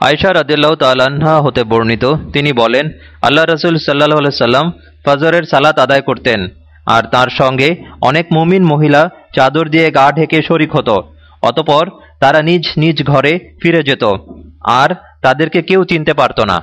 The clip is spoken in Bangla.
আয়সা রাদিল্লাহ তাল্লাহা হতে বর্ণিত, তিনি বলেন, আল্লাহ রসুল সাল্লাহ সাল্লাম ফজরের সালাত আদায় করতেন, আর তার সঙ্গে অনেক মুমিন মহিলা চাদর দিয়ে গা ঢেকে শরিক হতো, অতপর তারা নিজ নিজ ঘরে ফিরে যেত, আর তাদেরকে কেউ চিনতে পারত না।